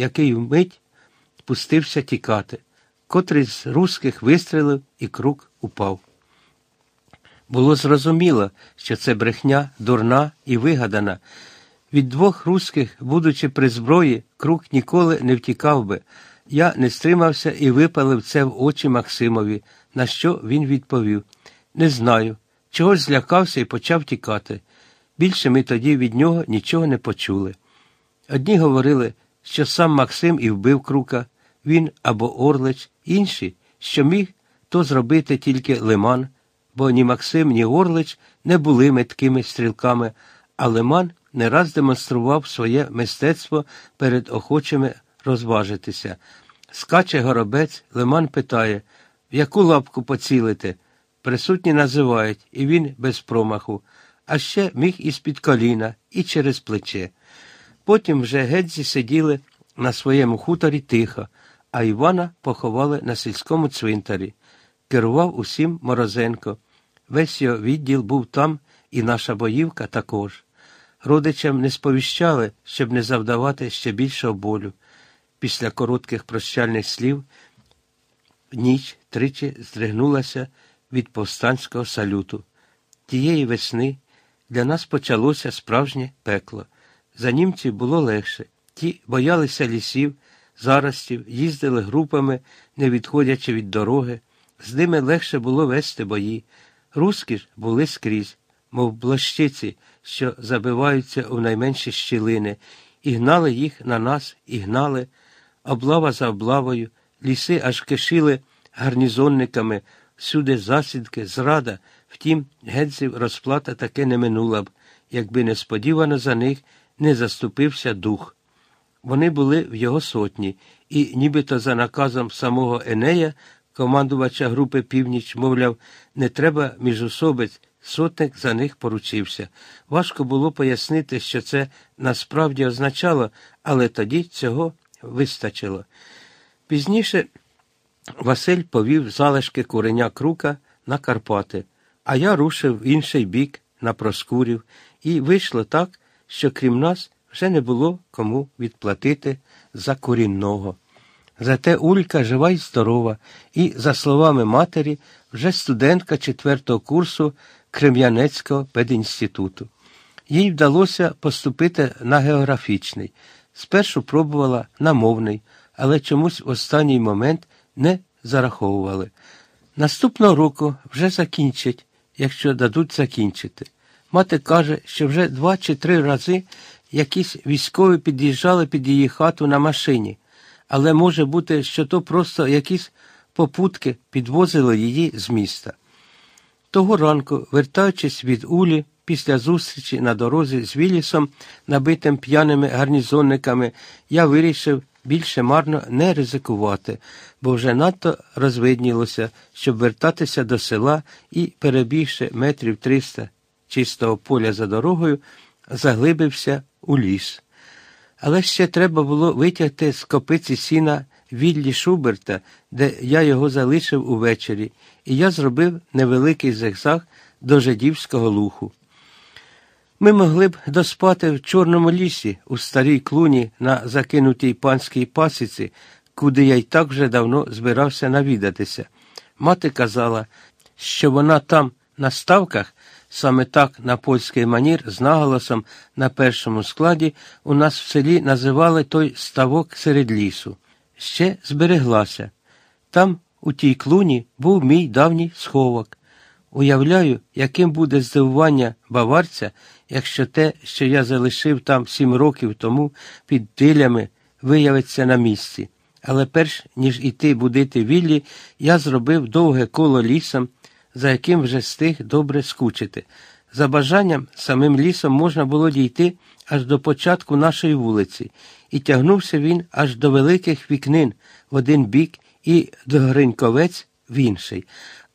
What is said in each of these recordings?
який вмить пустився тікати. Котрий з русських вистрілив і круг упав. Було зрозуміло, що це брехня дурна і вигадана. Від двох русських, будучи при зброї, круг ніколи не втікав би. Я не стримався і випалив це в очі Максимові, на що він відповів Не знаю. Чогось злякався і почав тікати. Більше ми тоді від нього нічого не почули. Одні говорили, що сам Максим і вбив крука, він або Орлич, інші, що міг то зробити тільки Лиман, бо ні Максим, ні Орлич не були меткими стрілками, а Лиман не раз демонстрував своє мистецтво перед охочими розважитися. Скаче горобець, Лиман питає, в яку лапку поцілити? Присутні називають, і він без промаху, а ще міг і з-під коліна, і через плече. Потім вже гетзі сиділи на своєму хуторі тихо, а Івана поховали на сільському цвинтарі. Керував усім Морозенко. Весь його відділ був там, і наша боївка також. Родичам не сповіщали, щоб не завдавати ще більшого болю. Після коротких прощальних слів ніч тричі здригнулася від повстанського салюту. Тієї весни для нас почалося справжнє пекло. За німців було легше. Ті боялися лісів, заростів, їздили групами, не відходячи від дороги. З ними легше було вести бої. Руські ж були скрізь, мов блощиці, що забиваються у найменші щілини, і гнали їх на нас, і гнали, облава за облавою, ліси аж кишили гарнізонниками, всюди засідки, зрада. Втім, гетзів розплата таки не минула б, якби несподівано за них не заступився дух. Вони були в його сотні, і, нібито за наказом самого Енея, командувача групи північ, мовляв, не треба міжособець, сотник за них поручився. Важко було пояснити, що це насправді означало, але тоді цього вистачило. Пізніше Василь повів залишки куреня крука на Карпати, а я рушив в інший бік на Проскурів, і вийшло так, що крім нас вже не було кому відплатити за корінного. Зате Улька жива й здорова, і, за словами матері, вже студентка четвертого курсу Крем'янецького педінституту. Їй вдалося поступити на географічний. Спершу пробувала на мовний, але чомусь в останній момент не зараховували. Наступного року вже закінчать, якщо дадуть закінчити. Мати каже, що вже два чи три рази якісь військові під'їжджали під її хату на машині, але може бути, що то просто якісь попутки підвозили її з міста. Того ранку, вертаючись від Улі, після зустрічі на дорозі з Вілісом, набитим п'яними гарнізонниками, я вирішив більше марно не ризикувати, бо вже надто розвиднілося, щоб вертатися до села і, перебігши метрів триста чистого поля за дорогою, заглибився у ліс. Але ще треба було витягти з копиці сіна Віллі Шуберта, де я його залишив увечері, і я зробив невеликий зигзаг до жидівського луху. Ми могли б доспати в Чорному лісі, у старій клуні на закинутій панській пасіці, куди я й так вже давно збирався навідатися. Мати казала, що вона там, на ставках, саме так на польський манір, з наголосом на першому складі, у нас в селі називали той ставок серед лісу. Ще збереглася. Там, у тій клуні, був мій давній сховок. Уявляю, яким буде здивування баварця, якщо те, що я залишив там сім років тому під тилями, виявиться на місці. Але перш ніж іти будити віллі, я зробив довге коло лісом, за яким вже стиг добре скучити. За бажанням самим лісом можна було дійти аж до початку нашої вулиці, і тягнувся він аж до великих вікнин в один бік і до Гриньковець в інший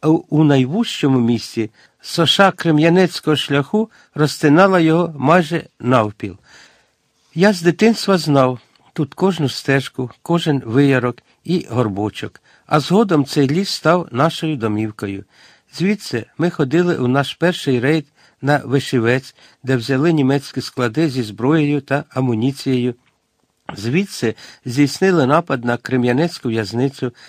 а у найвужчому місці соша крем'янецького шляху розтинала його майже навпіл. Я з дитинства знав тут кожну стежку, кожен виярок і горбочок, а згодом цей ліс став нашою домівкою. Звідси ми ходили у наш перший рейд на вишивець, де взяли німецькі склади зі зброєю та амуніцією. Звідси здійснили напад на крем'янецьку в'язницю